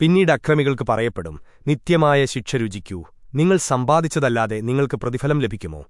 പിന്നീട് അക്രമികൾക്ക് പറയപ്പെടും നിത്യമായ ശിക്ഷ രുചിക്കൂ. നിങ്ങൾ സമ്പാദിച്ചതല്ലാതെ നിങ്ങൾക്ക് പ്രതിഫലം ലഭിക്കുമോ?